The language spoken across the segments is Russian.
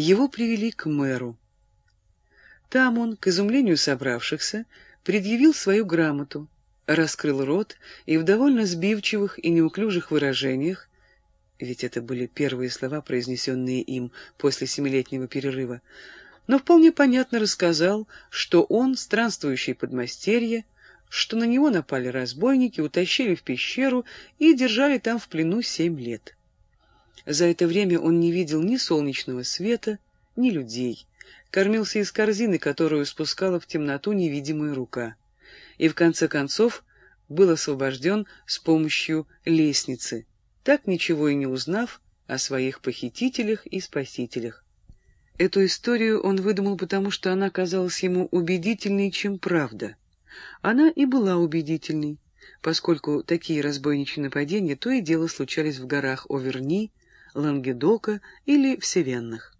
его привели к мэру. Там он, к изумлению собравшихся, предъявил свою грамоту, раскрыл рот и в довольно сбивчивых и неуклюжих выражениях, ведь это были первые слова, произнесенные им после семилетнего перерыва, но вполне понятно рассказал, что он странствующий подмастерье, что на него напали разбойники, утащили в пещеру и держали там в плену семь лет. За это время он не видел ни солнечного света, ни людей, кормился из корзины, которую спускала в темноту невидимая рука, и в конце концов был освобожден с помощью лестницы, так ничего и не узнав о своих похитителях и спасителях. Эту историю он выдумал потому, что она казалась ему убедительней, чем правда. Она и была убедительной, поскольку такие разбойничьи нападения то и дело случались в горах Оверни, Лангедока или в Севеннах.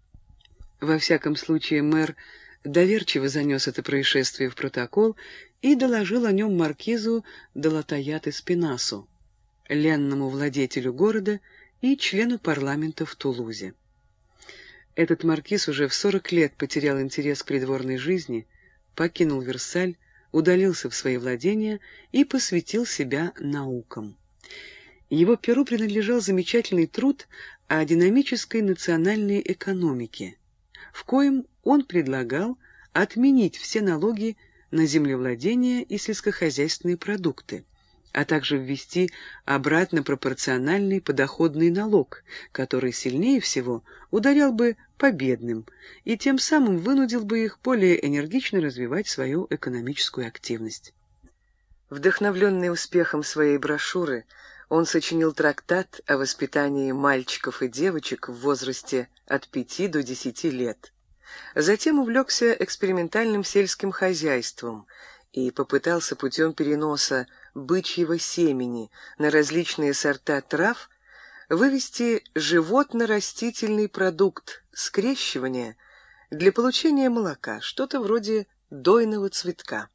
Во всяком случае, мэр доверчиво занес это происшествие в протокол и доложил о нем маркизу Далатаят Спинасу, ленному владетелю города и члену парламента в Тулузе. Этот маркиз уже в сорок лет потерял интерес к придворной жизни, покинул Версаль, удалился в свои владения и посвятил себя наукам. Его перу принадлежал замечательный труд о динамической национальной экономике, в коем он предлагал отменить все налоги на землевладение и сельскохозяйственные продукты, а также ввести обратно пропорциональный подоходный налог, который сильнее всего ударял бы по бедным и тем самым вынудил бы их более энергично развивать свою экономическую активность. Вдохновленный успехом своей брошюры, он сочинил трактат о воспитании мальчиков и девочек в возрасте от 5 до 10 лет. Затем увлекся экспериментальным сельским хозяйством и попытался путем переноса бычьего семени на различные сорта трав вывести животно-растительный продукт скрещивания для получения молока, что-то вроде дойного цветка.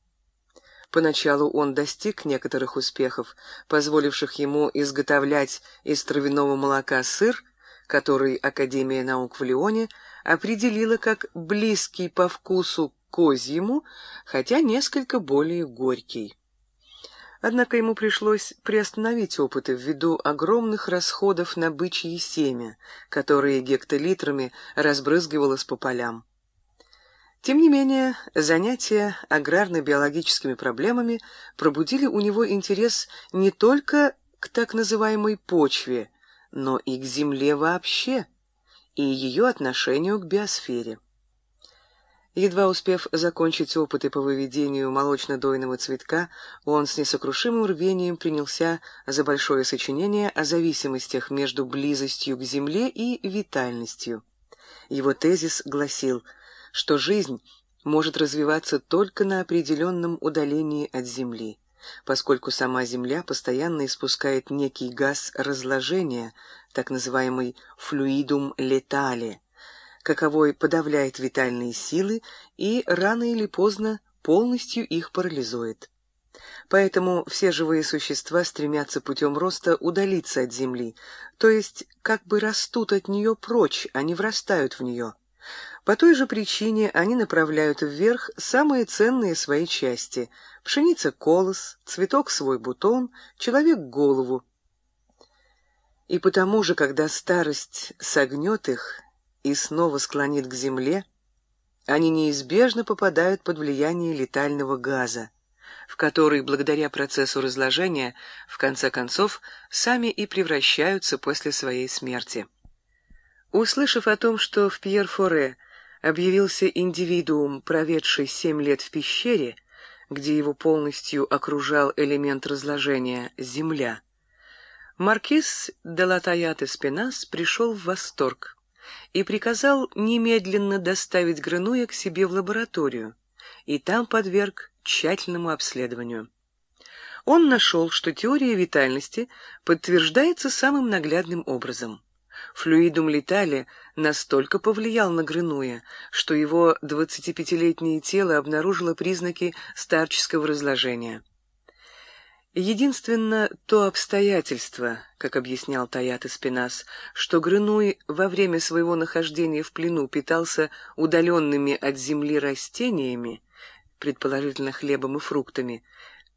Поначалу он достиг некоторых успехов, позволивших ему изготовлять из травяного молока сыр, который Академия наук в Лионе определила как близкий по вкусу козьему, хотя несколько более горький. Однако ему пришлось приостановить опыты ввиду огромных расходов на бычье семя, которые гектолитрами разбрызгивалось по полям. Тем не менее, занятия аграрно-биологическими проблемами пробудили у него интерес не только к так называемой почве, но и к земле вообще, и ее отношению к биосфере. Едва успев закончить опыты по выведению молочно-дойного цветка, он с несокрушимым рвением принялся за большое сочинение о зависимостях между близостью к Земле и витальностью. Его тезис гласил – что жизнь может развиваться только на определенном удалении от Земли, поскольку сама Земля постоянно испускает некий газ разложения, так называемый флюидум летале, каковой подавляет витальные силы и рано или поздно полностью их парализует. Поэтому все живые существа стремятся путем роста удалиться от Земли, то есть как бы растут от нее прочь, а не врастают в нее. По той же причине они направляют вверх самые ценные свои части – пшеница – колос, цветок – свой бутон, человек – голову. И потому же, когда старость согнет их и снова склонит к земле, они неизбежно попадают под влияние летального газа, в который, благодаря процессу разложения, в конце концов, сами и превращаются после своей смерти. Услышав о том, что в Пьер-Форе объявился индивидуум, проведший семь лет в пещере, где его полностью окружал элемент разложения — земля. Маркиз де Латаят Эспинас пришел в восторг и приказал немедленно доставить Гренуя к себе в лабораторию, и там подверг тщательному обследованию. Он нашел, что теория витальности подтверждается самым наглядным образом — Флюидум летали настолько повлиял на Грынуя, что его 25-летнее тело обнаружило признаки старческого разложения. Единственно то обстоятельство, как объяснял Таят Спинас, что Грынуй во время своего нахождения в плену питался удаленными от земли растениями, предположительно хлебом и фруктами,